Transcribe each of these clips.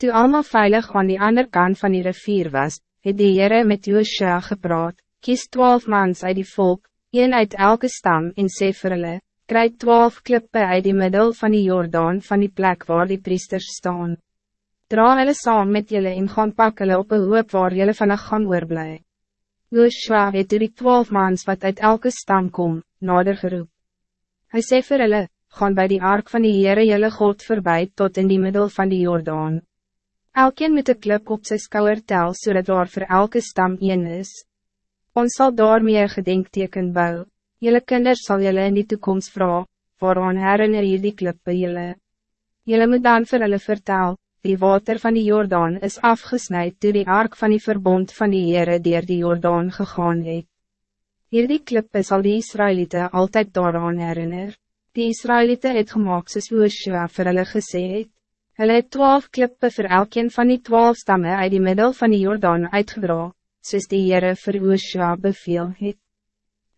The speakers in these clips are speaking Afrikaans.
Toe allemaal veilig aan die ander kant van die rivier was, het die Heere met Joshua gepraat, kies twaalf mans uit die volk, een uit elke stam en sê vir hulle, krijg twaalf klippe uit die middel van die Jordaan van die plek waar die priesters staan. Dra hulle saam met julle en gaan pak hulle op een hoop waar julle vannig gaan oorblij. Joshua het toe die twaalf mans wat uit elke stam kom, nader geroep. Hij sê vir hulle, gaan bij die ark van die Heere julle God voorbij tot in die middel van die Jordaan. Elkeen met een klip op zijn skouwer tel, zodat so daar voor elke stam een is. Ons zal daarmee een gedenkteken bou. Jelle kinders zal jullie in die toekomst vragen, waarom herinner je die klip bij jullie? Jullie moet dan voor hulle vertel, die water van die Jordaan is afgesnijd door die ark van die verbond van die Heere die die Jordaan gegaan het. Hier die klippe zal die Israëlieten altijd daaraan herinner. Die Israëlieten het gemaakt soos Joshua vir hulle gesê het. Hulle het twaalf klippe vir elkeen van die twaalf stammen uit die middel van die Jordaan uitgedra, soos die Heere vir Oosja beveel het.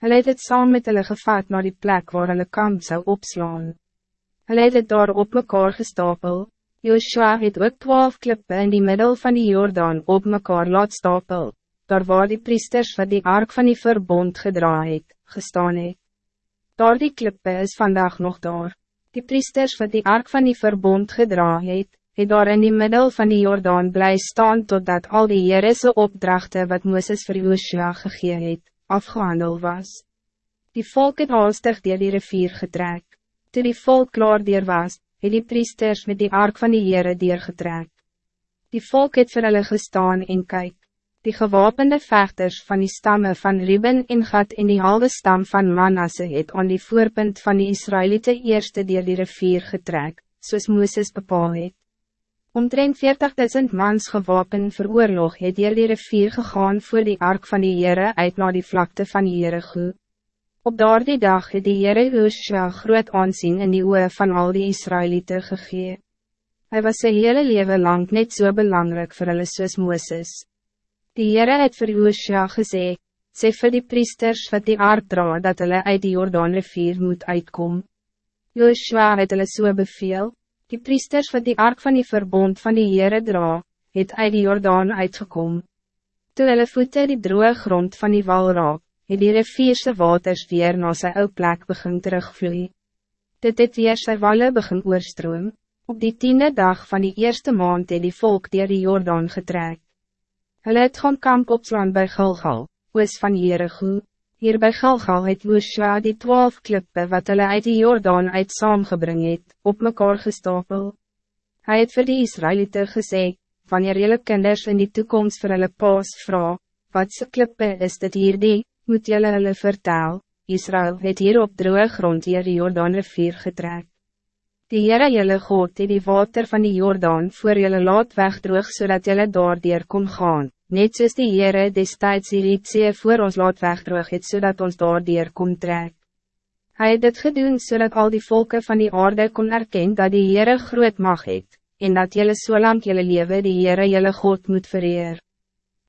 Hulle het het saam met hulle gevaat naar die plek waar hulle kamp zou opslaan. Hulle het het daar op mekaar gestapel, Joshua het ook twaalf klippe in die middel van die Jordaan op mekaar laat stapel, daar waar die priesters wat die ark van die verbond gedra het, gestaan het. Daar die klippe is vandaag nog daar. Die priesters wat die ark van die verbond gedra het, het daar in die middel van die Jordaan bly staan totdat al die Heerese opdrachten wat Mooses vir Joshua gegee het, afgehandel was. Die volk het haastig dier die rivier getrek. Toe die volk klaar dier was, het die priesters met die ark van die Heere dier getrek. Die volk het vir hulle gestaan en kyk. Die gewapende vechters van die stammen van Ruben en Gad en die halve stam van Manasse het aan die voorpunt van die Israëlieten eerste dier die rivier getrek, soos Mooses bepaal het. Omtrent 40.000 mans gewapen vir oorlog het dier die rivier gegaan voor die ark van die Heere uit na die vlakte van goed. Op daardie dag het die Heere Joshua groot aansien in die oe van al die Israëlieten gegee. Hij was zijn hele leven lang net zo so belangrijk voor hulle soos Mooses. Die Heere het vir Joosja gesê, sê vir die priesters wat die aard dra, dat hulle uit die Jordaanrivier moet uitkom. Joosja het hulle so beveel, die priesters wat die ark van die verbond van die Heere dra, het uit die Jordaan uitgekom. Toe hulle voete die droge grond van die wal raak, het die rivierse waters weer na sy ou plek begin terugvloei. Dit het weer sy walle begin oorstroom, op die tiende dag van die eerste maand het die volk dier die Jordaan getrek. Hulle het gaan kamp opslaan bij Gilgal, oos van Jericho. Hier bij Gilgal het Joshua die twaalf klippe wat hulle uit die Jordaan uit saamgebring het, op mekaar gestapel. Hij het vir die Israëlieten gesê, wanneer jylle kinders in die toekomst vir hulle paas vraag, wat se klippe is dit hier die, moet jylle hulle vertel, Israël het hier op droge grond hier die Jordaan rivier getrek. Die Heere jylle God het die water van die Jordaan voor jylle laat wegdroog zodat jylle daardier kon gaan, net soos die Heere destijds die Rietzee voor ons laat wegdroog het zodat ons daardier kon trek. Hij het dit gedoen zodat al die volken van die aarde kon erkennen dat die Heere groot mag het, en dat jylle so lang jylle lewe die Heere jylle God moet vereer.